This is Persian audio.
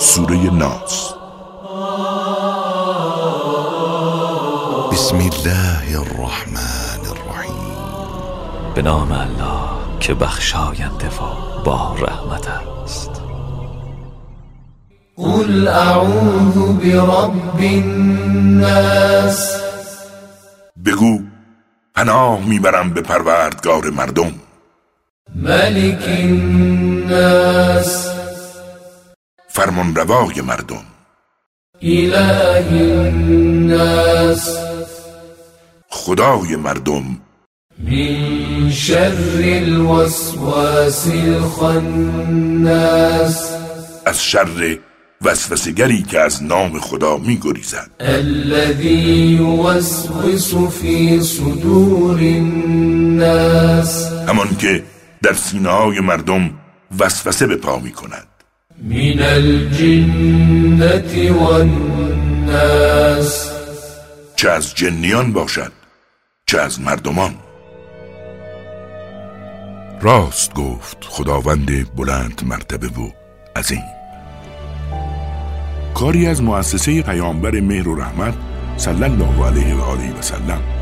سوره ناس. بسم الله الرحمن الرحیم. به نام الله که بخشاینده و با رحمت است. قل اعوذ برب الناس. بگو پناه می‌برم به پروردگار مردم. ملك الناس. فرمان روای مردم. اله الناس. خدای مردم. من شر الوسواس الخناس. از شر وسوسگری که از نام خدا میگریزد. الذي يوسوس في صدور الناس. همان که در سینه های مردم وسوسه به پا می کند من الجنة والناس. چه از جنیان باشد چه از مردمان. راست گفت خداوند بلند مرتبه و عظیم. کاری از مؤسسه پیامبر مهر و رحمت صلی الله علیه و آله و سلم